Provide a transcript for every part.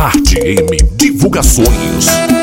Arte M Divulgações.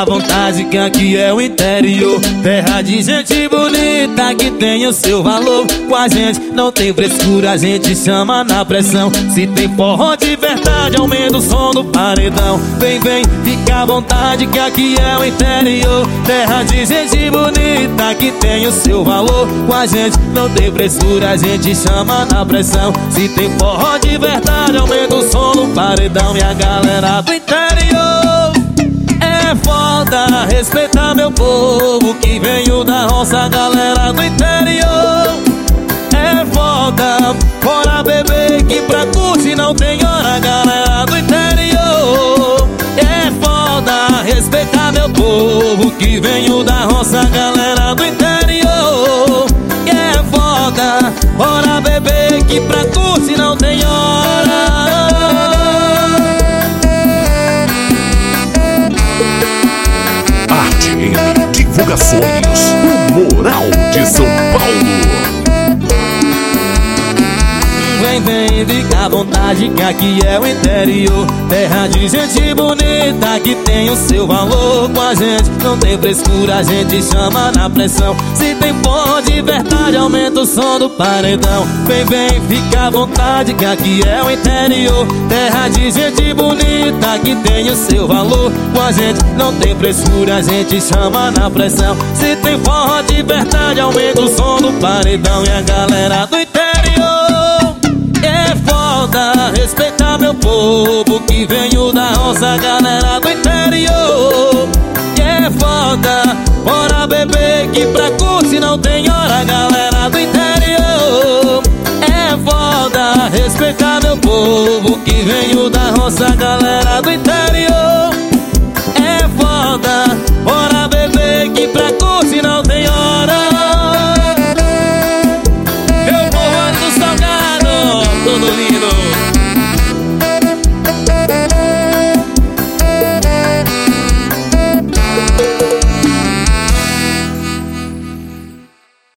À vontade que aqui é o interior. Terra de gente bonita que tem o seu valor. Com a gente não tem frescura, a gente chama na pressão. Se tem forró de verdade, aumenta o som do paredão. Vem, vem, fica à vontade que aqui é o interior. Terra de gente bonita que tem o seu valor. Com a gente não tem frescura, a gente chama na pressão. Se tem forró de verdade, aumenta o som do paredão. E a galera do interior da roça, galera do interior. É foda, bora beber que pra curtir não tem hora, galera do interior. É foda, respeita meu povo que veio da roça, galera do interior. É foda, bora beber que pra curtir não tem hora. O Moral de São Paulo. Vem, vem, fica à vontade que aqui é o interior. Terra de gente bonita que tem o seu valor Com a gente. Não tem frescura, a gente chama na pressão. Se tem forró de verdade, aumenta o som do paredão. Vem, vem, fica à vontade que aqui é o interior. Terra de gente que tem o seu valor Com a gente não tem frescura, a gente chama na pressão Se tem forró de verdade, aumenta o som do paredão E a galera do interior é foda, respeitar meu povo que venho da roça, galera do interior. É foda, bora beber que pra curtir não tem hora, galera do interior. É foda, respeitar meu povo